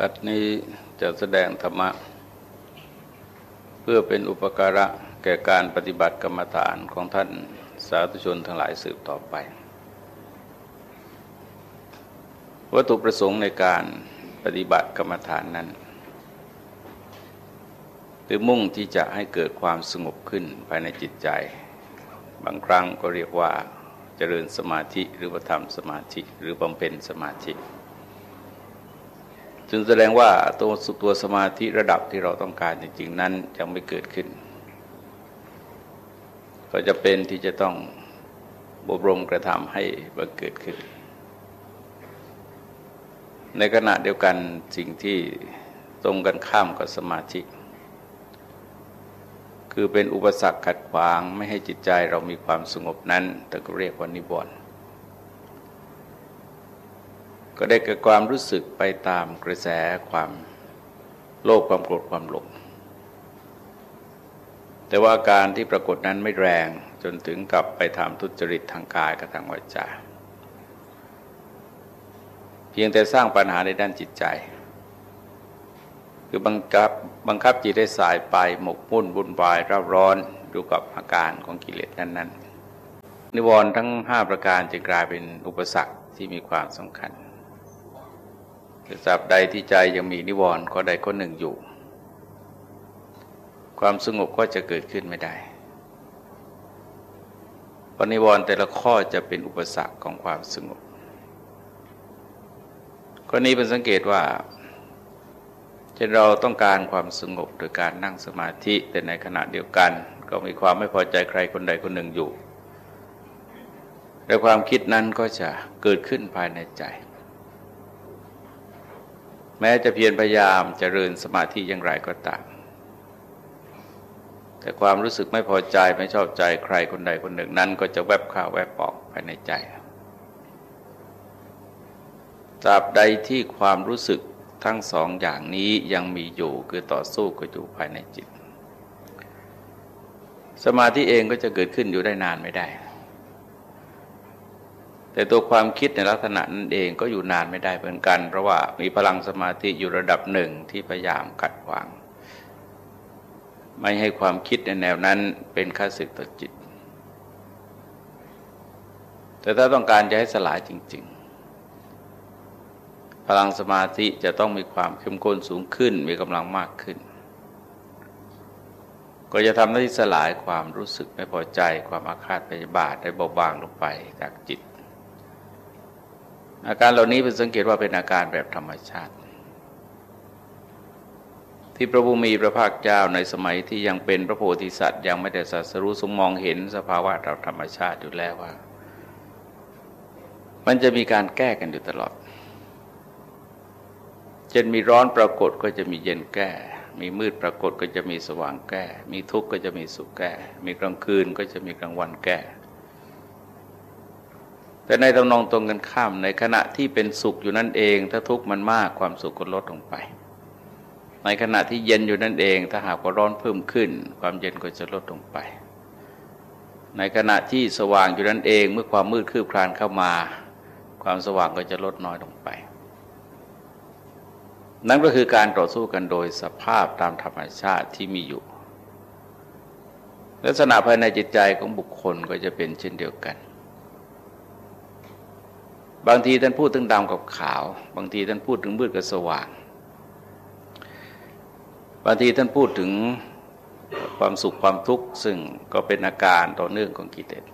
บัดนี้จะแสดงธรรมะ เพื่อเป็นอุปการะแก่การปฏิบัติกรรมฐานของท่านสาธุชนทั้งหลายสืบต่อไป วัตถุประสงค์ในการปฏิบัติกรรมฐานนั้น คือมุ่งที่จะให้เกิดความสงบขึ้นภายในจิตใจ บางครั้งก็เรียกว่าเจริญสมาธิหรือว่าทำสมาธิหรือบำเพ็ญสมาธิ จึงแสดงว่าตัวสุตัวสมาธิระดับที่เราต้องการจริงๆนั้นยังไม่เกิดขึ้น ก็จะเป็นที่จะต้องบบรมกระทำให้บังเกิดขึ้น ในขณะเดียวกันสิ่งที่ตรงกันข้ามกับสมาธิคือเป็นอุปสรรคขัดขวางไม่ให้จิตใจเรามีความสงบนั้นแต่ก็เรียกว่านิวรณ์ ก็ได้เกิดความรู้สึกไปตามกระแสความโลภความโกรธความหลงแต่ว่าการที่ปรากฏนั้นไม่แรงจนถึงกับไปทำทุจริตทางกายกับทางวาจาเพียงแต่สร้างปัญหาในด้านจิตใจ คือบังคับบังคับจิตให้สายไปหมกมุ่นบุญวายร้าร้อนอยู่กับอาการของกิเลสนั้น ๆ นิวรณ์ทั้งห้าประการจะกลายเป็นอุปสรรคที่มีความสำคัญ สับใดที่ใจยังมีนิวรณ์ก็ใดก็หนึ่งอยู่ ความสงบก็จะเกิดขึ้นไม่ได้ปณิวรณ์แต่ละข้อจะเป็นอุปสรรคของความสงบข้อนี้เป็นสังเกตว่าเช่นเราต้องการความสงบโดยการนั่งสมาธิแต่ในขณะเดียวกัน ก็มีความไม่พอใจใครคนใดคนหนึ่งอยู่ และความคิดนั้นก็จะเกิดขึ้นภายในใจ แม้จะเพียรพยายามจเจริญสมาธิอย่างไรก็ตาม แต่ความรู้สึกไม่พอใจไม่ชอบใจใครคนใดคนหนึ่งนั้น ก็จะแวบข้าวแวบออกภายในใจตราบใดที่ความรู้สึกทั้งสองอย่างนี้ยังมีอยู่คือต่อสู้ก็อยู่ภายในจิต สมาธิเองก็จะเกิดขึ้นอยู่ได้นานไม่ได้ แต่ตัวความคิดในลักษณะนั้นเองก็อยู่นานไม่ได้เหมือนกัน เพราะว่ามีพลังสมาธิอยู่ระดับหนึ่งที่พยายามขัดขวาง ไม่ให้ความคิดในแนวนั้นเป็นค่าศึกต่อจิต แต่ถ้าต้องการจะให้สลายจริง ๆ พลังสมาธิจะต้องมีความเข้มข้นสูงขึ้นมีกำลังมากขึ้น ก็จะทำให้สลายความรู้สึกไม่พอใจ ความอาฆาตพยาบาทได้เบาบางลงไปจากจิต อาการเหล่านี้เป็นสังเกตว่าเป็นอาการแบบธรรมชาติ ที่พระบุมีพระภาคเจ้าในสมัยที่ยังเป็นพระโพธิสัตว์ ยังไม่ได้สัสรู้สงมองเห็นสภาวะเราธรรมชาติอยู่แล้วว่า มันจะมีการแก้กันอยู่ตลอดเช่นมีร้อนปรากฏก็จะมีเย็นแก้ มีมืดปรากฏก็จะมีสว่างแก้ มีทุกข์ก็จะมีสุขแก้ มีกลางคืนก็จะมีกลางวันแก้ แต่ในตำนองตรงกันข้ามในขณะที่เป็นสุขอยู่นั่นเอง ถ้าทุกข์มันมากความสุขก็ลดลงไป ในขณะที่เย็นอยู่นั่นเอง ถ้าหากว่าร้อนเพิ่มขึ้น ความเย็นก็จะลดลงไป ในขณะที่สว่างอยู่นั่นเอง เมื่อความมืดคืบคลานเข้ามา ความสว่างก็จะลดน้อยลงไป นั่นก็คือการต่อสู้กันโดยสภาพตามธรรมชาติที่มีอยู่ ลักษณะภายในจิตใจของบุคคลก็จะเป็นเช่นเดียวกัน บางทีท่านพูดถึงดำกับขาว บางทีท่านพูดถึงมืดกับสว่าง บางทีท่านพูดถึงความสุขความทุกข์ซึ่งก็เป็นอาการต่อเนื่องของกิเลส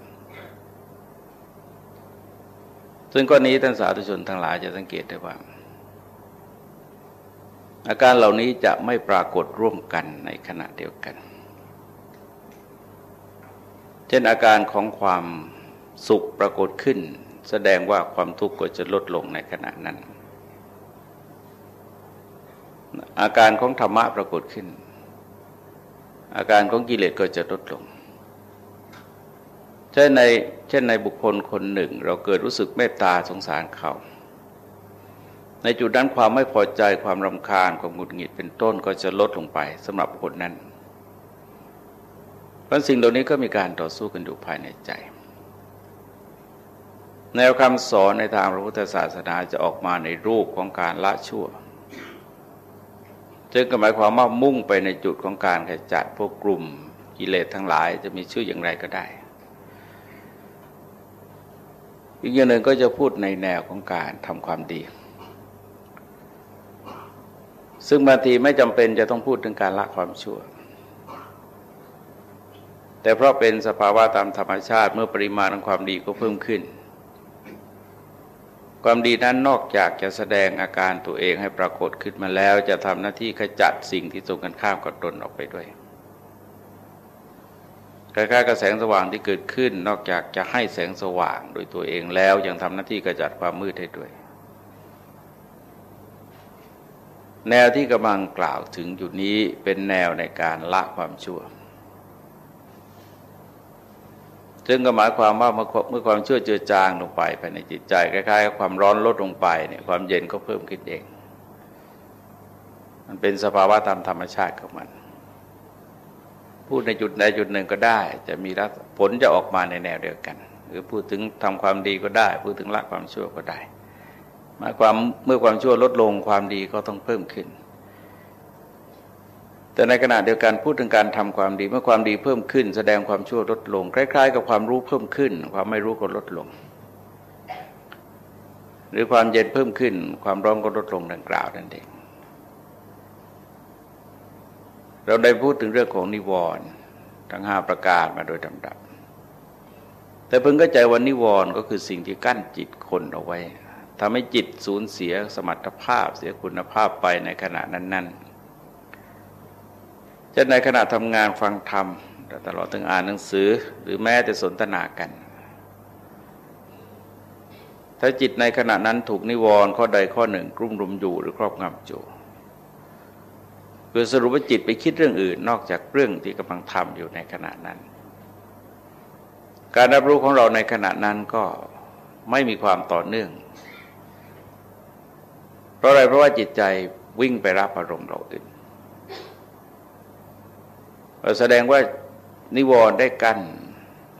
ซึ่งก้อนนี้ท่านสาธุชนทั้งหลายจะสังเกตได้ว่า อาการเหล่านี้จะไม่ปรากฏร่วมกันในขณะเดียวกัน เช่นอาการของความสุขปรากฏขึ้น แสดงว่าความทุกข์ก็จะลดลงในขณะนั้น อาการของธรรมะปรากฏขึ้น อาการของกิเลสก็จะลดลงเช่นในเช่นในบุคคลคนหนึ่ง เราเกิดรู้สึกเมตตาสงสารเขา ในจุดนั้นความไม่พอใจความรำคาญความหงุดหงิดเป็นต้นก็จะลดลงไปสำหรับคนนั้นเพราะสิ่งเหล่านี้ก็มีการต่อสู้กันอยู่ภายในใจ แนวคำสอนในทางพระพุทธศาสนาจะออกมาในรูปของการละชั่วจึงก็หมายความว่ามุ่งไปในจุดของการขจัดพวกกลุ่มกิเลสทั้งหลายจะมีชื่ออย่างไรก็ได้ อีกอย่างหนึ่งก็จะพูดในแนวของการทำความดี ซึ่งบางทีไม่จำเป็นจะต้องพูดถึงการละความชั่ว แต่เพราะเป็นสภาวะตามธรรมชาติเมื่อปริมาณของความดีก็เพิ่มขึ้น ความดีนั้นนอกจากจะแสดงอาการตัวเองให้ปรากฏขึ้นมาแล้ว จะทำหน้าที่ขจัดสิ่งที่ตรงกันข้ามกับตนออกไปด้วยคล้ายๆกับแสงสว่างที่เกิดขึ้น นอกจากจะให้แสงสว่างโดยตัวเองแล้วยังทำหน้าที่ขจัดความมืดให้ด้วย แนวที่กำลังกล่าวถึงอยู่นี้เป็นแนวในการละความชั่ว ซึ่งก็หมายความว่าเมื่อความชั่วเจือจางลงไปภายในจิตใจคล้ายๆความร้อนลดลงไปเนี่ยความเย็นก็เพิ่มขึ้นเอง มันเป็นสภาวะตามธรรมชาติของมัน พูดในจุดใดจุดหนึ่งก็ได้ จะมีผลจะออกมาในแนวเดียวกัน หรือพูดถึงทำความดีก็ได้ พูดถึงละความชั่วก็ได้หมายความเมื่อความชั่วลดลงความดีก็ต้องเพิ่มขึ้น แต่ในขณะเดียวกันพูดถึงการทำความดีเมื่อความดีเพิ่มขึ้น แสดงความชั่วลดลง คล้าย ๆ กับความรู้เพิ่มขึ้น ความไม่รู้ก็ลดลง หรือความเย็นเพิ่มขึ้น ความร้อนก็ลดลงดังกล่าวนั่นเองเราได้พูดถึงเรื่องของนิวรณ์ทั้งห้าประการมาโดยลำดับ แต่เพิ่งก็ใจว่านิวรณ์ก็คือสิ่งที่กั้นจิตคนเอาไว้ทำให้จิตสูญเสียสมรรถภาพเสียคุณภาพไปในขณะนั้น ๆ จะในขณะทำงานฟังธรรมตลอดถึงอ่านหนังสือหรือแม้แต่สนทนากัน ถ้าจิตในขณะนั้นถูกนิวรณ์ข้อใดข้อหนึ่งกลุ่มรุมอยู่หรือครอบงำอยู่เพื่อสรุปว่าจิตไปคิดเรื่องอื่น นอกจากเรื่องที่กำลังทำอยู่ในขณะนั้น การรับรู้ของเราในขณะนั้นก็ไม่มีความต่อเนื่อง เพราะอะไรเพราะว่าจิตใจวิ่งไปรับอารมณ์เราอื่น แสดงว่านิวรณ์ได้กั้น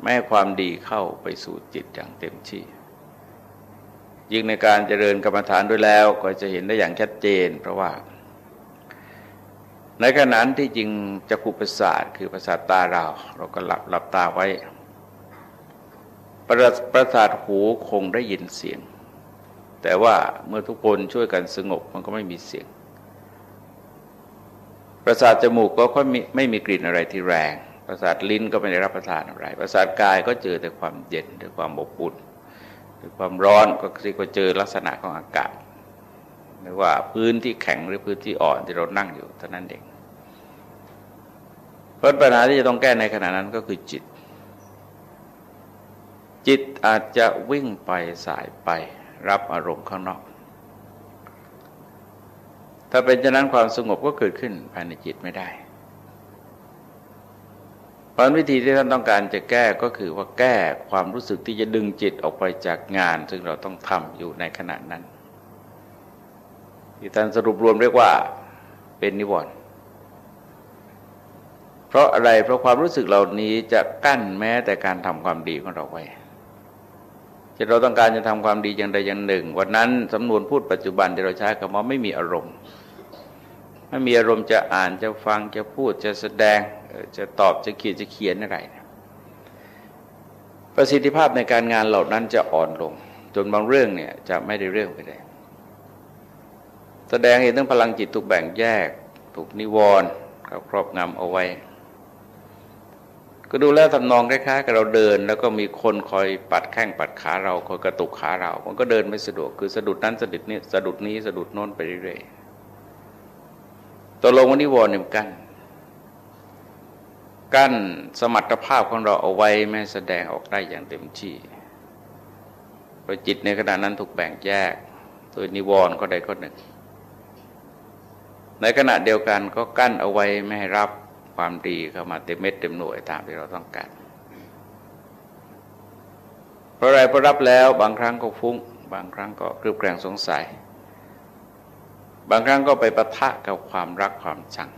แม้ความดีเข้าไปสู่จิตอย่างเต็มที่ยิ่งในการเจริญกรรมฐานด้วยแล้วก็จะเห็นได้อย่างชัดเจน เพราะว่า ในขณะที่จริงจะกุประสาทคือประสาทตาเรา เราก็หลับหลับตาไว้ ประประสาทหูคงได้ยินเสียง แต่ว่าเมื่อทุกคนช่วยกันสงบมันก็ไม่มีเสียง ประสาทจมูกก็ไม่ไม่มีกลิ่นอะไรที่แรง ประสาทลิ้นก็ไม่ได้รับประทานอะไร ประสาทกายก็เจอแต่ความเย็นแต่ความอบอุ่นหรือความร้อนก็ที่ก็เจอลักษณะของอากาศหรือว่าพื้นที่แข็งหรือพื้นที่อ่อนที่เรานั่งอยู่เท่านั้นเองเพราะปัญหาที่จะต้องแก้ในขณะนั้นก็คือจิต จิตอาจจะวิ่งไปสายไปรับอารมณ์ข้างนอก ถ้าเป็นฉะนั้นความสงบก็เกิดขึ้นภายในจิตไม่ได้เพราะวิธีที่ท่านต้องการจะแก้ก็คือว่าแก้ความรู้สึกที่จะดึงจิตออกไปจากงาน ซึ่งเราต้องทำอยู่ในขณะนั้นที่ท่านสรุปรวมเรียกว่าเป็นนิวรณ์เพราะอะไรเพราะความรู้สึกเหล่านี้จะกั้นแม้แต่การทำความดีของเราไว้จะเราต้องการจะทำความดีอย่างใดอย่างหนึ่ง วันนั้นสำนวนพูดปัจจุบันที่เราใช้คำว่าไม่มีอารมณ์ ไม่มีอารมณ์จะอ่านจะฟังจะพูดจะแสดงจะตอบจะเขียนจะเขียนอะไรประสิทธิภาพในการงานเหล่านั้นจะอ่อนลง จนบางเรื่องเนี่ยจะไม่ได้เรื่องไปเลยแสดงเห็นทั้งพลังจิตถูกแบ่งแยก ถูกนิวรณ์ครอบงำเอาไว้ ก็ดูแล้วทำนองคล้ายๆกับเราเดิน แล้วก็มีคนคอยปัดแข้งปัดขาเราคอยกระตุกขาเรา มันก็เดินไม่สะดวกคือสะดุดนั้นสะดุดนี้สะดุดนี้สะดุดโน้นไปเรื่อยๆ ตกลงวันนิวรณ์เนี่ยกั้นกั้นสมรรถภาพของเราเอาไว้ไม่แสดงออกได้อย่างเต็มที่เพราะจิตในขณะนั้นถูกแบ่งแยกโดยนิวรณ์ก็ใดก็หนึ่ง ในขณะเดียวกันก็กั้นเอาไว้ไม่ให้รับความดีเข้ามาเต็มเม็ดเต็มหน่วยตามที่เราต้องการเพราะอะไรเพราะรับแล้วบางครั้งก็ฟุ้ง บางครั้งก็กรืบแกลงสงสัย บางครั้งก็ไปประทะกับความรักความชัง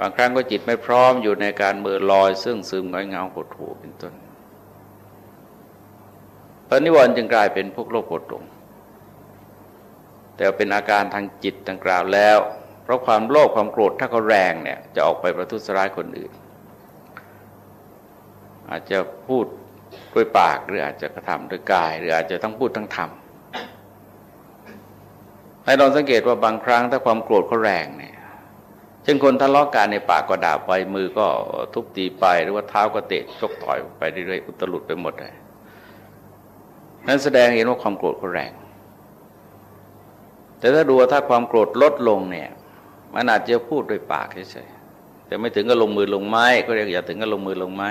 บางครั้งก็จิตไม่พร้อมอยู่ในการเมื่อลอย ซึ่งซึมงอยเงาหดหูเป็นต้นพระนิวรณ์จึงกลายเป็นพวกโลกโกรธหลงแต่เป็นอาการทางจิตต่างกล่าวแล้ว เพราะความโลภความโกรธถ้าเขาแรงเนี่ยจะออกไปประทุษร้ายคนอื่น อาจจะพูดด้วยปากหรืออาจจะกระทำด้วยกาย หรืออาจจะต้องพูดทั้งทำ ให้ลองสังเกตว่าบางครั้งถ้าความโกรธเขาแรงเนี่ยเช่นคนทะเลาะกันในปากก็ด่าไปมือก็ทุบตีไปหรือว่าเท้าก็เตะชกต่อยไปเรื่อยๆอุตลุดไปหมดเลยนั้นแสดงเห็นว่าความโกรธเขาแรง แต่ถ้าดูว่าถ้าความโกรธลดลงเนี่ยมันอาจจะพูดด้วยปากเฉยๆแต่ไม่ถึงกับลงมือลงไม้ก็เรียกอย่าถึงกับลงมือลงไม้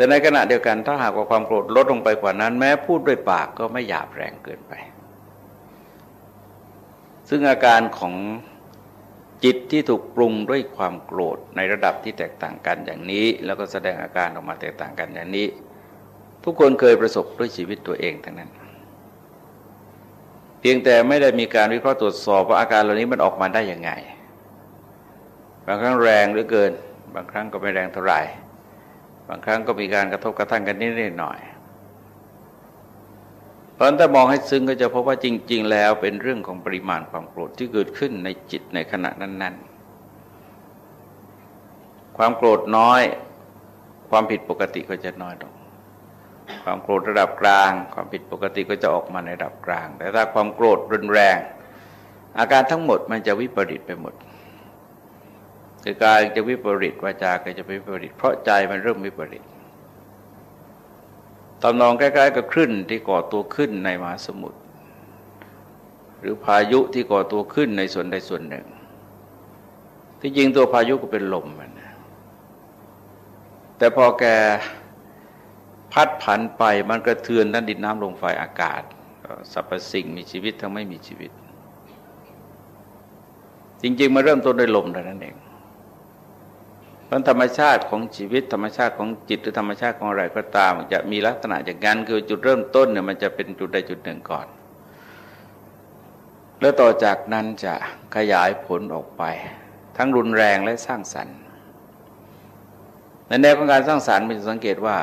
แต่ในขณะเดียวกันถ้าหากว่าความโกรธลดลงไปกว่านั้น แม้พูดด้วยปากก็ไม่หยาบแรงเกินไป ซึ่งอาการของจิตที่ถูกปรุงด้วยความโกรธในระดับที่แตกต่างกันอย่างนี้ แล้วก็แสดงอาการออกมาแตกต่างกันอย่างนี้ ทุกคนเคยประสบด้วยชีวิตตัวเองทั้งนั้น เพียงแต่ไม่ได้มีการวิเคราะห์ตรวจสอบว่าอาการเหล่านี้มันออกมาได้ยังไง บางครั้งแรงหรือเกิน บางครั้งก็ไม่แรงเท่าไหร่ บางครั้งก็มีการกระทบกระทั่งกันนิดหน่อย เพราะถ้ามองให้ซึ้งก็จะพบว่าจริง ๆ แล้วเป็นเรื่องของปริมาณความโกรธที่เกิดขึ้นในจิตในขณะนั้น ๆ ความโกรธน้อย ความผิดปกติก็จะน้อยลงความโกรธระดับกลาง ความผิดปกติก็จะออกมาในระดับกลาง แต่ถ้าความโกรธรุนแรง อาการทั้งหมดมันจะวิปริตไปหมด คือกายจะวิปริตวาจาก็จะวิปริตเพราะใจมันเริ่มวิปริตตำนองใกล้ๆกับคลื่นที่ก่อตัวขึ้นในมหาสมุทรหรือพายุที่ก่อตัวขึ้นในส่วนใดส่วนหนึ่ง ที่จริงตัวพายุก็เป็นลมมันแต่พอแกพัดผันไปมันกระเทือนด้านดินน้ำลมไฟอากาศสรรพสิ่งมีชีวิตทั้งไม่มีชีวิต จริง ๆ มาเริ่มต้นด้วยลมเท่านั้นเอง เพราะธรรมชาติของชีวิตธรรมชาติของจิตหรือธรรมชาติของอะไรก็ตาม จะมีลักษณะอย่างนั้นคือจุดเริ่มต้นเนี่ยมันจะเป็นจุดใดจุดหนึ่งก่อน แล้วต่อจากนั้นจะขยายผลออกไป ทั้งรุนแรงและสร้างสรรค์ในแนวของการสร้างสรรค์มันจะสังเกตว่า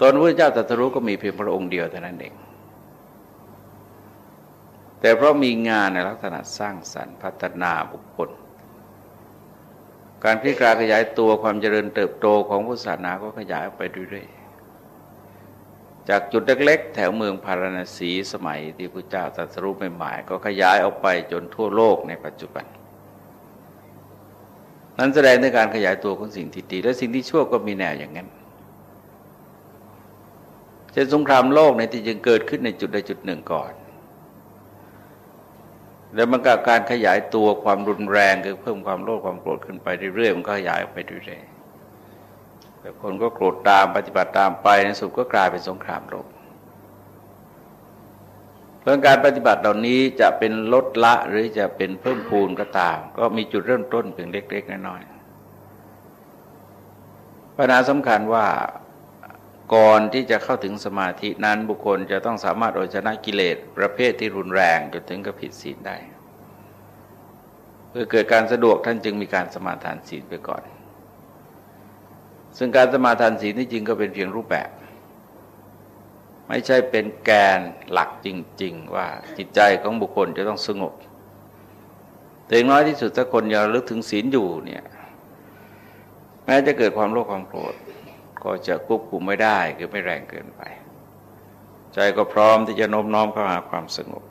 ตอนพระเจ้าตรัสรู้ก็มีเพียงพระองค์เดียวเท่านั้นเอง แต่เพราะมีงานในลักษณะสร้างสรรค์พัฒนาบุคคล การพิการขยายตัวความเจริญเติบโตของพุทธศาสนาก็ขยายออกไปเรื่อยๆ จากจุดเล็กๆ แถวเมืองพาราณสีสมัยที่พระเจ้าตรัสรู้ใหม่ๆก็ขยายออกไปจนทั่วโลกในปัจจุบัน นั้นแสดงในการขยายตัวของสิ่งที่ดีและสิ่งที่ชั่วก็มีแนวอย่างนั้นเช่นสงครามโลกในที่จึงเกิดขึ้นในจุดใดจุดหนึ่งก่อน แล้วมันก็การขยายตัวความรุนแรงคือเพิ่มความโลภความโกรธขึ้นไปเรื่อยๆมันก็ขยายออกไปเรื่อยๆแต่คนก็โกรธตามปฏิบัติตามไปในสุดก็กลายเป็นสงครามโลกเพราะการปฏิบัติเหล่านี้จะเป็นลดละหรือจะเป็นเพิ่มพูนก็ตาม ก็มีจุดเริ่มต้นเพียงเล็ก ๆ น้อยๆปัญหาสำคัญว่า ก่อนที่จะเข้าถึงสมาธินั้นบุคคลจะต้องสามารถเอาชนะกิเลสประเภทที่รุนแรงจนถึงกับผิดศีลได้ เพื่อเกิดการสะดวกท่านจึงมีการสมาทานศีลไปก่อน ซึ่งการสมาทานศีลที่จริงก็เป็นเพียงรูปแบบ ไม่ใช่เป็นแกนหลักจริง ๆ ว่าจิตใจของบุคคลจะต้องสงบแต่อย่างน้อยที่สุดถ้าคนยังลึกถึงศีลอยู่เนี่ยแม้จะเกิดความโลภความโกรธ ก็จะควบคุมไม่ได้คือไม่แรงเกินไป ใจก็พร้อมที่จะโน้มน้อมเข้าหาความสงบ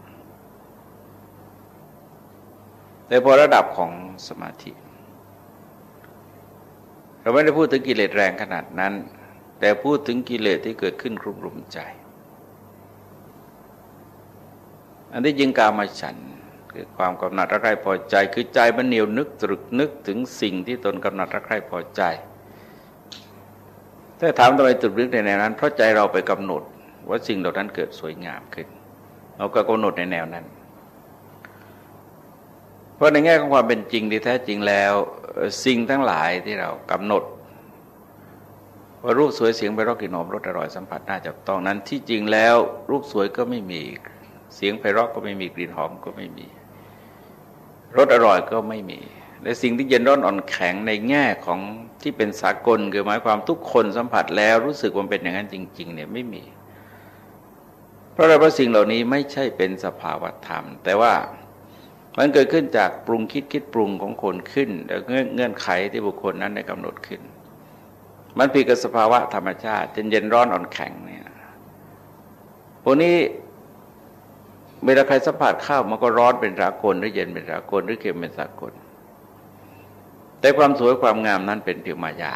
แต่พอระดับของสมาธิ เราไม่ได้พูดถึงกิเลสแรงขนาดนั้น แต่พูดถึงกิเลสที่เกิดขึ้นครุมรุมใจอันที่ยิงกามาฉันคือความกำหนัดรักใคร่พอใจ คือใจมันเหนียวนึกตรึกนึกถึงสิ่งที่ตนกำหนัดรักใคร่พอใจ ถ้าถามทำไมตุดลึกในแนวนั้น เพราะใจเราไปกำหนดว่าสิ่งเหล่านั้นเกิดสวยงามขึ้น เราก็กำหนดในแนวนั้น เพราะในแง่ของความเป็นจริงที่แท้จริงแล้วสิ่งทั้งหลายที่เรากำหนดว่ารูปสวยเสียงไปรอกกลิ่นหอมรสอร่อยสัมผัสน่าจับต้องนั้น ที่จริงแล้ว รูปสวยก็ไม่มี เสียงไพเราะก็ไม่มีกลิ่นหอมก็ไม่มีรสอร่อยก็ไม่มี และสิ่งที่เย็นร้อนอ่อนแข็งในแง่ของที่เป็นสากลคือหมายความทุกคนสัมผัสแล้วรู้สึกว่าเป็นอย่างนั้นจริง ๆ เนี่ยไม่มี เพราะอะไรเพราะสิ่งเหล่านี้ไม่ใช่เป็นสภาวธรรม แต่ว่ามันเกิดขึ้นจากปรุงคิดคิดปรุงของคนขึ้นแล้วเงื่อนไขที่บุคคลนั้นได้กำหนดขึ้น มันผิดกับสภาวะธรรมชาติเย็นร้อนอ่อนแข็งเนี่ยพวกนี้เวลาใครสัมผัสข้าวมันก็ร้อนเป็นรากลหรือเย็นเป็นรากลหรือเค็มเป็นสากล แต่ความสวยความงามนั้นเป็นเพียงมายา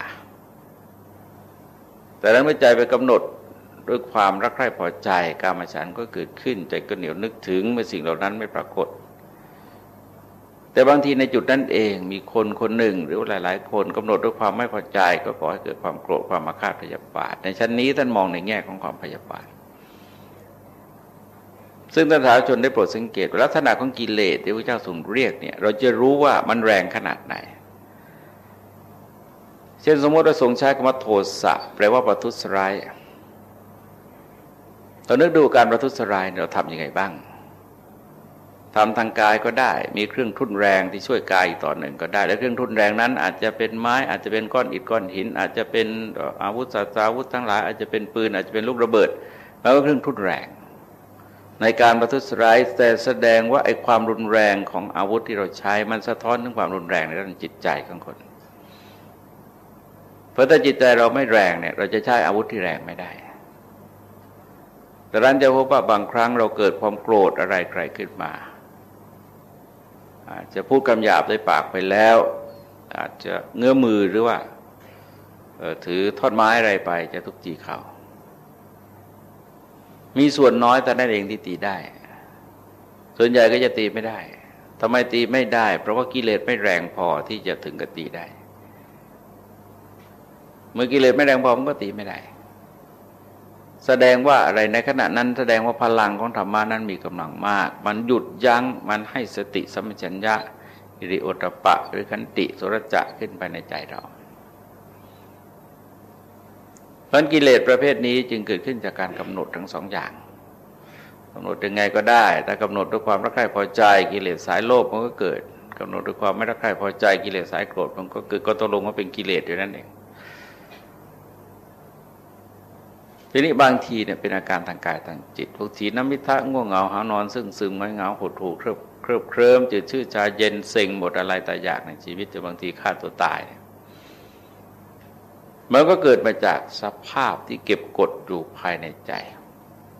แต่นั้นเมื่อใจไปกำหนดด้วยความรักใคร่พอใจกามฉันก็เกิดขึ้นใจก็เหนียวนึกถึงเมื่อสิ่งเหล่านั้นไม่ปรากฏ แต่บางทีในจุดนั้นเองมีคนคนหนึ่งหรือหลาย ๆ คนกำหนดด้วยความไม่พอใจ ก็ก่อให้เกิดความโกรธความมาคาดพยาบาท ในชั้นนี้ท่านมองในแง่ของความพยาบาทซึ่งท่านสาธชนได้โปรดสังเกตลักษณะของกิเลสที่พระเจ้าทรงเรียกเนี่ยเราจะรู้ว่ามันแรงขนาดไหน เช่นสมมติว่าทรงใช้คำว่าโทสะแปลว่าประทุษร้ายเรานึกดูการประทุษร้ายเราทำยังไงบ้างทำทางกายก็ได้ มีเครื่องทุ่นแรงที่ช่วยกายอีกต่อหนึ่งก็ได้ และเครื่องทุ่นแรงนั้น อาจจะเป็นไม้อาจจะเป็นก้อนอิฐก้อนหิน อาจจะเป็นอาวุธสัตราวุธทั้งหลาย อาจจะเป็นปืนอาจจะเป็นลูกระเบิด แล้วก็เครื่องทุ่นแรง ในการประทุษร้ายแต่แสดงว่าไอ้ความรุนแรงของอาวุธที่เราใช้มันสะท้อนถึงความรุนแรงในด้านจิตใจของคน เพราะถ้าจิตใจเราไม่แรงเนี่ย เราจะใช้อาวุธที่แรงไม่ได้ แต่ร้านจะพบว่าบางครั้งเราเกิดความโกรธอะไรใครขึ้นมา อาจจะพูดคำหยาบด้วยปากไปแล้ว อาจจะเงื้อมือหรือว่าถือทอดไม้อะไรไปจะทุกจีเขา มีส่วนน้อยแต่นั่นเองที่ตีได้ ส่วนใหญ่ก็จะตีไม่ได้ทำไมตีไม่ได้ เพราะว่ากิเลสไม่แรงพอที่จะถึงกับตีได้ เมื่อกิเลสไม่แรงพอมันก็ตีไม่ได้ แสดงว่าอะไรในขณะนั้น แสดงว่าพลังของธรรมานั้นมีกำลังมาก มันหยุดยัง้งมันให้สติสัมปชัญญะอิริโอตปะ หรือขันติสุรจะขึ้นไปในใจเราเพราะกิเลสประเภทนี้จึงเกิดขึ้นจากการกำหนดทั้งสองอย่างกำหนดยังไงก็ได้แต่กำหนดด้วยความรักใคร่พอใจกิเลสสายโลภมันก็เกิดกำหนดด้วยความไม่รักใคร่พอใจกิเลสสายโกรธมันก็เกิดก็ตกลงว่าเป็นกิเลสอยู่นั่นเอง ทีนี้บางทีเนี่ยเป็นอาการทางกายทางจิตพวกทีน้ำมิทะง่วงเหงาหานอน ซึ่งซึมงเหงาหดหูเคริบเคริบเคลิ้มจืดชื่อชาเย็นเซ็งหมดอะไรแต่อยากในชีวิตจะบางทีฆ่าตัวตายเนี่ยมันก็เกิดมาจากสภาพที่เก็บกดอยู่ภายในใจ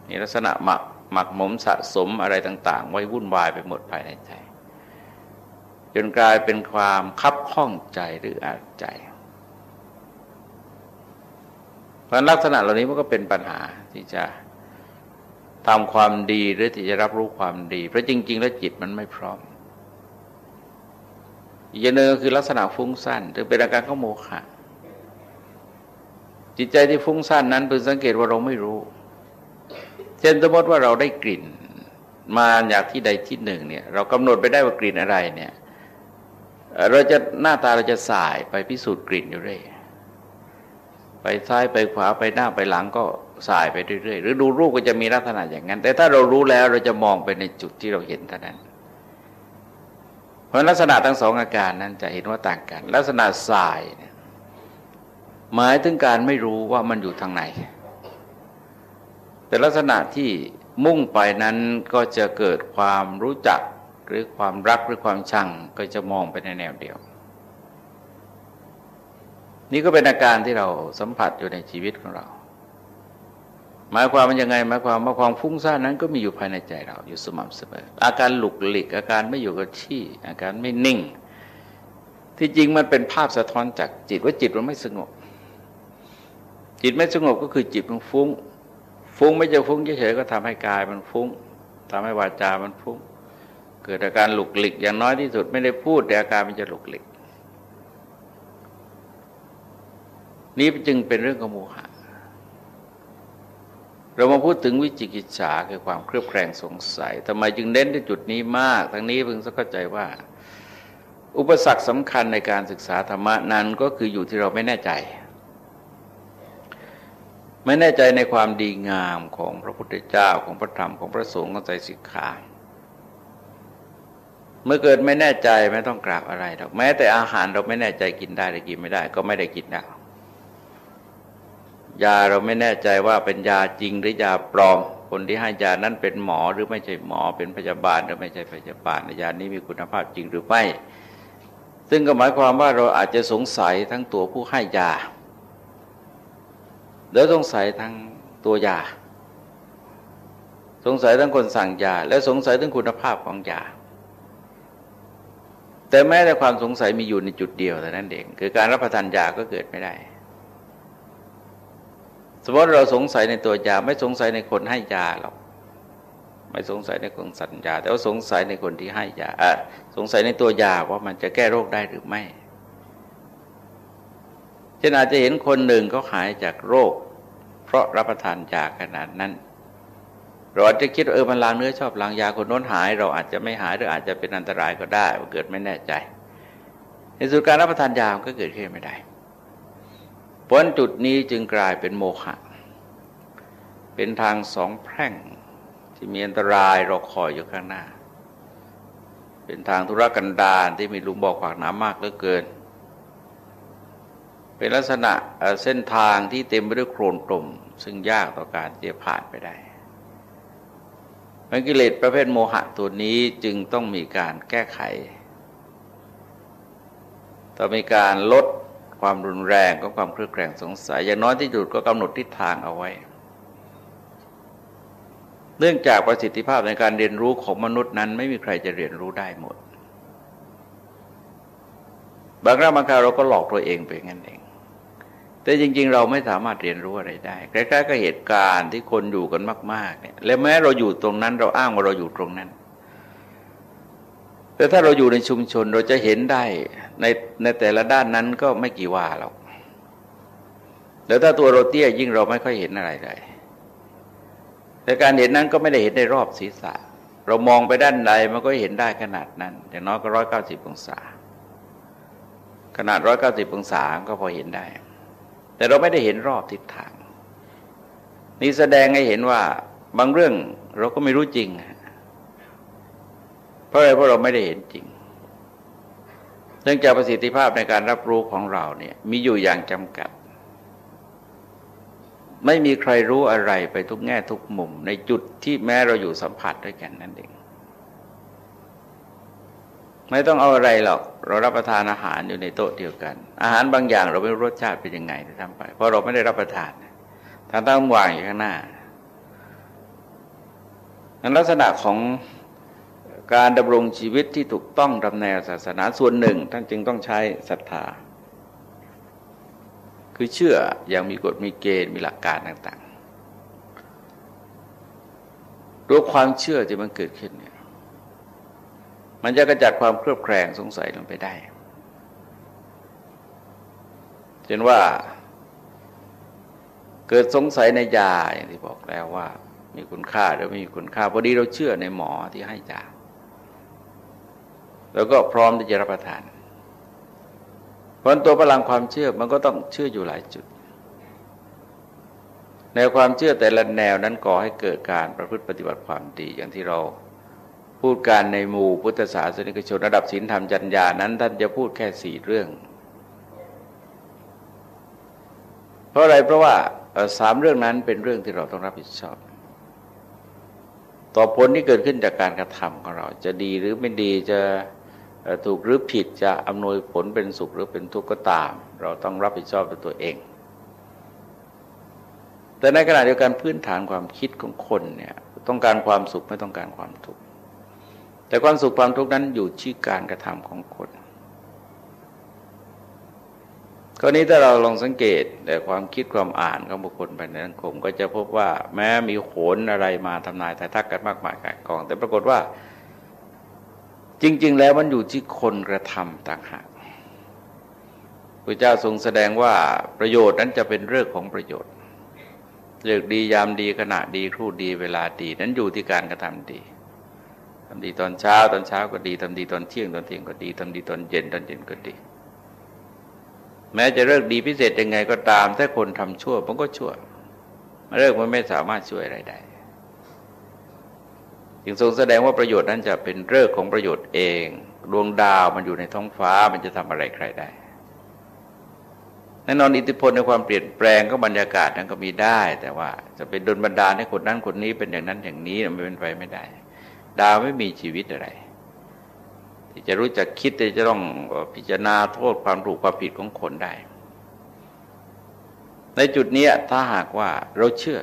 นี่ลักษณะหมักหมักหมมสะสมอะไรต่าง ๆ ไว้วุ่นวายไปหมดภายในใจ จนกลายเป็นความคับข้องใจหรืออาจใจเพ ราะลักษณะเหล่านี้มันก็เป็นปัญหาที่จะทำความดีหรือที่จะรับรู้ความดี เพราะจริง ๆ แล้วจิตมันไม่พร้อมอีกอย่างหนึ่งก็คือลักษณะฟุ้งซ่านหรือเป็นอาการข้โมฆะจิตใจที่ฟุ้งซ่านนั้นเพิ่งสังเกตว่าเราไม่รู้ เช่นสมมติว่าเราได้กลิ่น มาจากที่ใดที่หนึ่งเนี่ยเรากำหนดไปได้ว่ากลิ่นอะไรเนี่ยเราจะหน้าตาเราจะสายไปพิสูจน์กลิ่นอยู่เรื่อย ไปซ้ายไปขวาไปหน้าไปหลังก็สายไปเรื่อยๆ หรือดูรูปก็จะมีลักษณะอย่างนั้น แต่ถ้าเรารู้แล้วเราจะมองไปในจุดที่เราเห็นเท่านั้น เพราะลักษณะทั้งสองอาการนั้นจะเห็นว่าต่างกัน ลักษณะสายเนี่ยหมายถึงการไม่รู้ว่ามันอยู่ทางไหน แต่ลักษณะที่มุ่งไปนั้นก็จะเกิดความรู้จักหรือความรักหรือความชังก็จะมองไปในแนวเดียว นี่ก็เป็นอาการที่เราสัมผัสอยู่ในชีวิตของเรา หมายความมันยังไงหมายความว่าความฟุ้งซ่านนั้นก็มีอยู่ภายในใจเราอยู่สม่ำเสมอ อาการหลุกหลีกอาการไม่อยู่กับที่ อาการไม่นิ่ง ที่จริงมันเป็นภาพสะท้อนจากจิตว่าจิตมันไม่สงบ จิตไม่สงบก็คือจิตมันฟุ้ง ฟุ้งไม่จะฟุ้งเฉยๆก็ทำให้กายมันฟุ้งทำให้วาจามันฟุ้ง เกิดอาการหลุกหลิกอย่างน้อยที่สุดไม่ได้พูดแต่อาการมันจะหลุกหลิก นี้จึงเป็นเรื่องของโมหะ เรามาพูดถึงวิจิกิจฉาคือความเครือบแคลงสงสัยทำไมจึงเน้นที่จุดนี้มาก ทั้งนี้เพิ่งเข้าใจว่า อุปสรรคสำคัญในการศึกษาธรรมะนั้นก็คืออยู่ที่เราไม่แน่ใจ ไม่แน่ใจในความดีงามของพระพุทธเจ้าของพระธรรมของพระสงฆ์ของใจสิกขาเมื่อเกิดไม่แน่ใจไม่ต้องกราบอะไรหรอกแม้แต่อาหารเราไม่แน่ใจกินได้หรือกินไม่ได้ ก็ไม่ได้กินแล้ว ยาเราไม่แน่ใจว่าเป็นยาจริงหรือยาปลอม คนที่ให้ยานั้นเป็นหมอหรือไม่ใช่หมอ เป็นพยาบาลหรือไม่ใช่พยาบาลยานี้มีคุณภาพจริงหรือไม่ ซึ่งก็หมายความว่าเราอาจจะสงสัยทั้งตัวผู้ให้ยา แล้วสงสัยทั้งตัวยา สงสัยทั้งคนสั่งยา และสงสัยทั้งคุณภาพของยา แต่แม้แต่ความสงสัยมีอยู่ในจุดเดียวแต่นั้นเองคือการรับประทานยาก็เกิดไม่ได้ สมมติเราสงสัยในตัวยาไม่สงสัยในคนให้ยาหรอกไม่สงสัยในคนสัญญา แต่ว่าสงสัยในคนที่ให้ยาสงสัยในตัวยาว่ามันจะแก้โรคได้หรือไม่เช่นอาจจะเห็นคนหนึ่งเขาหายจากโรค เพราะรับประทานยาขนาดนั้นเราอาจจะคิดเออมันลางเนื้อชอบลางยาคนโน้นหาย เราอาจจะไม่หายหรืออาจจะเป็นอันตรายก็ได้เกิดไม่แน่ใจ ในสุดการรับประทานยาก็เกิดขึ้นไม่ได้ เพราะจุดนี้จึงกลายเป็นโมฆะเป็นทางสองแพร่งที่มีอันตรายรอคอยอยู่ข้างหน้า เป็นทางธุรกันดารที่มีลุมบอกขวากหนามากเหลือเกิน เป็นลักษณะเส้นทางที่เต็มไปด้วยโคลนกลมซึ่งยากต่อการจะผ่านไปได้มันกิเลสประเภทโมหะตัวนี้จึงต้องมีการแก้ไข ต้องมีการลด ความรุนแรงของความเครือบแคลงสงสัย อย่างน้อยที่สุดก็กำหนดทิศทางเอาไว้ เนื่องจากประสิทธิภาพในการเรียนรู้ของมนุษย์นั้น ไม่มีใครจะเรียนรู้ได้หมด บางครั้งบางคราวเราก็หลอกตัวเองไปงั้นเอง แต่จริง ๆ เราไม่สามารถเรียนรู้อะไรได้ใกล้ๆกับเหตุการณ์ที่คนอยู่กันมากๆเนี่ยและแม้เราอยู่ตรงนั้นเราอ้างว่าเราอยู่ตรงนั้น แต่ถ้าเราอยู่ในชุมชนเราจะเห็นได้ในในแต่ละด้านนั้นก็ไม่กี่ว่าหรอกแล้วถ้าตัวเราเตี้ยยิ่งเราไม่ค่อยเห็นอะไรเลยแต่การเห็นนั้นก็ไม่ได้เห็นในรอบศีรษะ เรามองไปด้านใดมันก็เห็นได้ขนาดนั้น อย่างน้อยก็ร้อยเก้าสิบองศา ขนาดร้อยเก้าสิบองศาก็พอเห็นได้ แต่เราไม่ได้เห็นรอบทิศทาง นี่แสดงให้เห็นว่าบางเรื่องเราก็ไม่รู้จริง เพราะอะไรเพราะเราไม่ได้เห็นจริง เนื่องจากประสิทธิภาพในการรับรู้ของเราเนี่ยมีอยู่อย่างจำกัด ไม่มีใครรู้อะไรไปทุกแง่ทุกมุม ในจุดที่แม้เราอยู่สัมผัสด้วยกันนั่นเอง ไม่ต้องเอาอะไรหรอก เรารับประทานอาหารอยู่ในโต๊ะเดียวกัน อาหารบางอย่างเราไม่รู้รสชาติเป็นยังไงที่ทำไป เพราะเราไม่ได้รับประทานทางต้องวางอยู่ข้างหน้านั้นลักษณะของ การดำรงชีวิตที่ถูกต้องดำแนวศาสนาส่วนหนึ่ง ท่านจึงต้องใช้ศรัทธา คือเชื่ออย่างมีกฎมีเกณฑ์มีหลักการต่างๆด้วยความเชื่อที่มันเกิดขึ้นเนี่ยมันจะกระจัดความเครือบแคลงสงสัยลงไปได้เช่นว่าเกิดสงสัยในยาอย่างที่บอกแล้วว่ามีคุณค่าหรือไม่มีคุณค่าพอดีเราเชื่อในหมอที่ให้ยา แล้วก็พร้อมที่จะรับประทาน เพราะตัวพลังความเชื่อมันก็ต้องเชื่ออยู่หลายจุด แนวความเชื่อแต่ละแนวนั้นก่อให้เกิดการประพฤติปฏิบัติความดีอย่างที่เราพูดการในหมู่พุทธศาสนิกชนระดับศีลธรรมจัญญานั้นท่านจะพูดแค่สี่เรื่อง เพราะอะไรเพราะว่าสามเรื่องนั้นเป็นเรื่องที่เราต้องรับผิดชอบ ต่อผลที่เกิดขึ้นจากการกระทำของเราจะดีหรือไม่ดีจะ ถูกหรือผิดจะอำนวยผลเป็นสุขหรือเป็นทุกข์ก็ตาม เราต้องรับผิดชอบตัวเอง แต่ในขณะเดียวกันพื้นฐานความคิดของคนเนี่ยต้องการความสุขไม่ต้องการความทุกข์แต่ความสุขความทุกข์นั้นอยู่ที่การกระทำของคนกรณีถ้าเราลองสังเกตแต่ความคิดความอ่านของบุคคลภายในสังคมก็จะพบว่าแม้มีโขนอะไรมาทำนายทายทักกันมากมายกายกอง แต่ปรากฏว่า จริง ๆ แล้วมันอยู่ที่คนกระทำต่างหากพระเจ้าทรงแสดงว่าประโยชน์นั้นจะเป็นเรื่องของประโยชน์เลือกดียามดีขณะดีครู่ดีเวลาดี นั้นอยู่ที่การกระทำดีทำดีตอนเช้าตอนเช้าก็ดีทำดีตอนเที่ยงตอนเที่ยงก็ดีทำดีตอนเย็นตอนเย็นก็ดี แม้จะเลิกดีพิเศษยังไงก็ตาม ถ้าคนทำชั่วมันก็ชั่วเลิกมันไม่สามารถช่วยอะไรได้ จึงทรงแสดงว่าประโยชน์นั้นจะเป็นเรื่องของประโยชน์เอง ดวงดาวมันอยู่ในท้องฟ้ามันจะทำอะไรใครได้แน่นอนอิทธิพลในความเปลี่ยนแปลงก็บรรยากาศนั้นก็มีได้ แต่ว่าจะเป็นดลบันดาลให้คนนั้นคนนี้เป็นอย่างนั้นอย่างนี้มันเป็นไปไม่ได้ ดาวไม่มีชีวิตอะไร ที่จะรู้จักคิดที่จะต้องพิจารณาโทษความถูกความผิดของคนได้ ในจุดนี้ถ้าหากว่าเราเชื่อ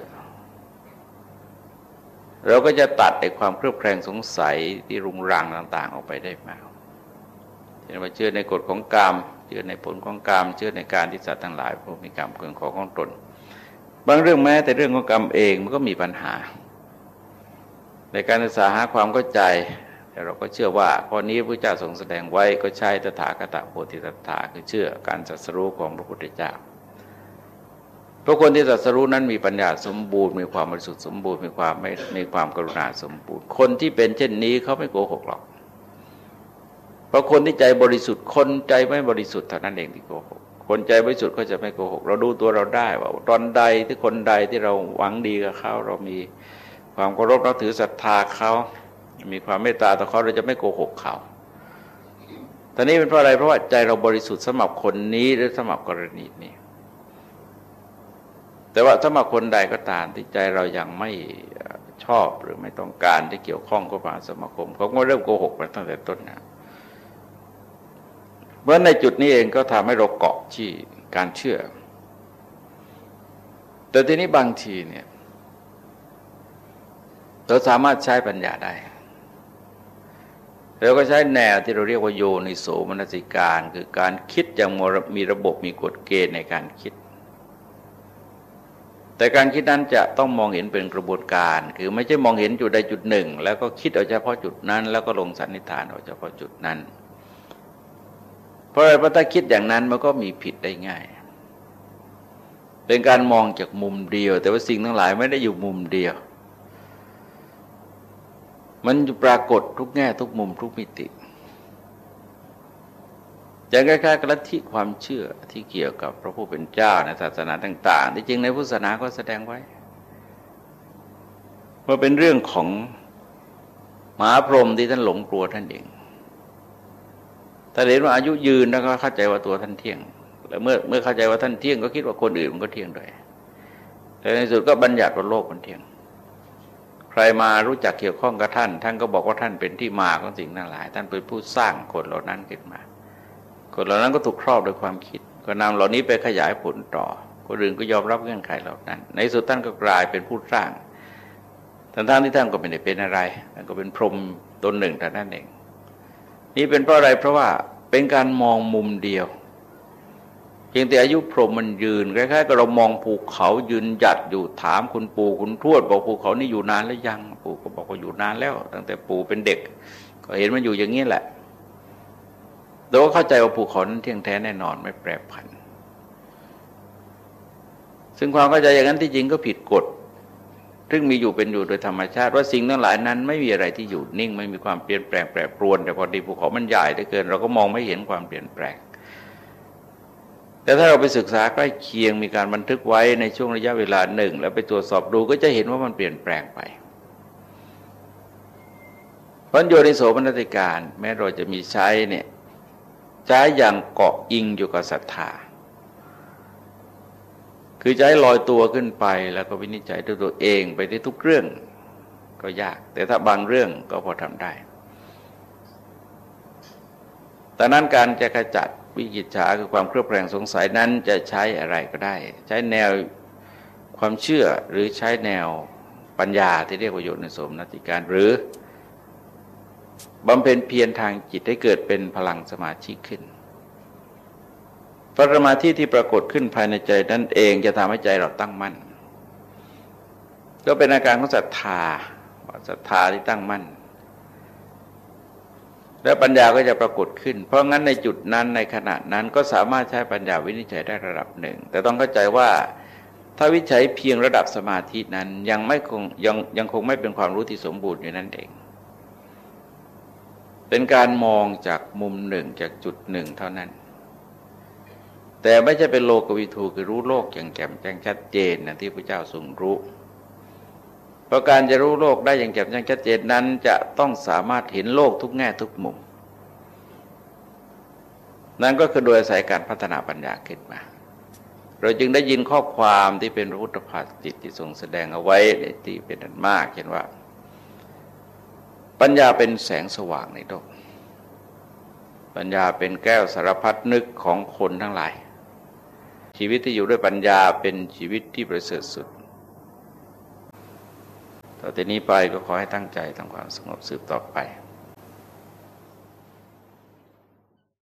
เราก็จะตัดในความเครือบแคลงสงสัยที่รุงรังต่างๆ ออกไปได้มากเช่นว่าเชื่อในกฎของกรรม เชื่อในผลของกรรม เชื่อในการที่สัตว์ทั้งหลายพวกมีกรรมเกินขอของตน บางเรื่องแม้แต่เรื่องของกรรมเองมันก็มีปัญหา ในการศึกษาหาความเข้าใจแต่เราก็เชื่อว่าข้อนี้พระเจ้าทรงแสดงไว้ก็ใช้ตถาคตโพธิสัตถาคือเชื่อการสัสรู้ของพระพุทธเจ้า ราะคนที่สัสรู้นั้นมีปัญญาสมบูรณ์มีความบริสุทธิ์สมบูรณ์มีความไม่มีความกรุณาสมบูรณ์ คนที่เป็นเช่นนี้เขาไม่โกหกหรอก เพราะคนที่ใจบริสุทธิ์คนใจไม่บริสุทธิ์เท่านั้นเองที่โกหกคนใจบริสุทธิ์ก็จะไม่โกหก เราดูตัวเราได้ว่า ตอนใดที่คนใดที่เราหวังดีกับเขาเรามีความเคารพนับถือศรัทธาเขามีความเมตตาต่อเขาเราจะไม่โกหกเขาตอนนี้เป็นเพราะอะไรเพราะว่าใจเราบริสุทธิ์สำหรับคนนี้หรือสำหรับกรณีนี้ แต่ว่าสำหรับคนใดก็ตามที่ใจเรายังไม่ชอบหรือไม่ต้องการที่เกี่ยวข้องกับสมาคมเขาก็เริ่มโกหกมาตั้งแต่ต้นนะเพราะในจุดนี้เองก็ทำให้เราเกาะที่การเชื่อ แต่ทีนี้บางทีเนี่ยเราสามารถใช้ปัญญาได้เราก็ใช้แนวที่เราเรียกว่าโยนิโสมนสิการ คือการคิดอย่างมีระบบมีกฎเกณฑ์ในการคิด แต่การคิดนั้นจะต้องมองเห็นเป็นกระบวนการ คือไม่ใช่มองเห็นจุดใดจุดหนึ่ง แล้วก็คิดเอาเฉพาะจุดนั้น แล้วก็ลงสันนิษฐานเอาเฉพาะจุดนั้น เพราะอะไรเพราะถ้าคิดอย่างนั้นมันก็มีผิดได้ง่าย เป็นการมองจากมุมเดียว แต่ว่าสิ่งทั้งหลายไม่ได้อยู่มุมเดียว มันปรากฏทุกแง่ทุกมุมทุกมิติ อย่างใกล้ๆกับลัทธิความเชื่อที่เกี่ยวกับพระผู้เป็นเจ้าในศาสนาต่าง ๆ ที่จริงในพุทธศาสนาก็แสดงไว้ว่าเป็นเรื่องของมหาพรหมที่ท่านหลงกลัวท่านเองถ้าเห็นว่าอายุยืนแล้วก็เข้าใจว่าตัวท่านเที่ยง แล้วเมื่อเมื่อเข้าใจว่าท่านเที่ยงก็คิดว่าคนอื่นมันก็เที่ยงด้วยแต่ในสุดก็บัญญัติว่าโลกมันเที่ยง ใครมารู้จักเกี่ยวข้องกับท่าน ท่านก็บอกว่าท่านเป็นที่มาของสิ่งทั้งหลาย ท่านเป็นผู้สร้างคนเหล่านั้นขึ้นมา คนเหล่านั้นก็ถูกครอบโดยความคิด ก็นำเหล่านี้ไปขยายผลต่อคนอื่นก็ยอมรับเงื่อนไขเหล่านั้น ในสุดท่านก็กลายเป็นผู้สร้างทั้งที่ท่านก็ไม่ได้เป็นอะไรท่านก็เป็นพรหมตนหนึ่งแต่นั้นเอง นี่เป็นเพราะอะไรเพราะว่าเป็นการมองมุมเดียวเพียงแต่อายุพรหมมันยืนคล้ายๆกับเรามองภูเขายืนหยัดอยู่ถามคุณปู่คุณทวด บอกภูเขานี่อยู่นานแล้วยัง ปู่ก็บอกว่าอยู่นานแล้ว ตั้งแต่ปู่เป็นเด็ก ก็เห็นมันอยู่อย่างนี้แหละ โดยเข้าใจว่าภูเขานั้นเที่ยงแท้แน่นอนไม่แปรผัน ซึ่งความเข้าใจอย่างนั้นที่จริงก็ผิดกฎซึ่งมีอยู่เป็นอยู่โดยธรรมชาติ ว่าสิ่งทั้งหลายนั้นไม่มีอะไรที่อยู่นิ่ง ไม่มีความเปลี่ยนแปลงแปรปรวน แต่พอดีภูเขามันใหญ่เหลือเกิน เราก็มองไม่เห็นความเปลี่ยนแปลง แต่ถ้าเราไปศึกษาใกล้เคียงมีการบันทึกไว้ในช่วงระยะเวลาหนึ่ง แล้วไปตรวจสอบดูก็จะเห็นว่ามันเปลี่ยนแปลงไปพันโยนิโสมนติการ แม้เราจะมีใช้เนี่ย ใช้อย่างเกาะอิงอยู่กับศรัทธา คือให้ลอยตัวขึ้นไปแล้วก็วินิจฉัยด้วยตัวเองไปได้ทุกเรื่องก็ยาก แต่ถ้าบางเรื่องก็พอทำได้ แต่นั้นการจะขจัดวิจิตฉาคือความเครือบแคลงสงสัยนั้นจะใช้อะไรก็ได้ ใช้แนวความเชื่อหรือใช้แนวปัญญาที่เรียกว่าโยนิสมนติการหรือ บำเพ็ญเพียรทางจิตให้เกิดเป็นพลังสมาธิขึ้นพระสมาธิที่ปรากฏขึ้นภายในใจนั่นเองจะทำให้ใจเราตั้งมั่น ก็เป็นอาการของศรัทธาศรัทธาที่ตั้งมั่น แล้วปัญญาก็จะปรากฏขึ้น เพราะงั้นในจุดนั้นในขณะนั้นก็สามารถใช้ปัญญาวินิจฉัยได้ระดับหนึ่ง แต่ต้องเข้าใจว่าถ้าวิจัยเพียงระดับสมาธินั้นยังไม่คงยังยังคงไม่เป็นความรู้ที่สมบูรณ์อยู่นั่นเอง เป็นการมองจากมุมหนึ่งจากจุดหนึ่งเท่านั้น แต่ไม่ใช่เป็นโลกวิทูคือรู้โลกอย่างแจ่มแจ้งชัดเจนนะที่พระเจ้าทรงรู้ เพราะการจะรู้โลกได้อย่างแจ่มแจ้งชัดเจนนั้น จะต้องสามารถเห็นโลกทุกแง่ทุกมุม นั่นก็คือโดยอาศัยการพัฒนาปัญญาขึ้นมา เราจึงได้ยินข้อความที่เป็นพระพุทธภาษิตที่ทรงแสดงเอาไว้ที่เป็นอันมากเช่นว่า ปัญญาเป็นแสงสว่างในโลก ปัญญาเป็นแก้วสารพัดนึกของคนทั้งหลาย ชีวิตที่อยู่ด้วยปัญญาเป็นชีวิตที่ประเสริฐสุด ต่อจากนี้ไปก็ขอให้ตั้งใจทำความสงบสืบต่อไป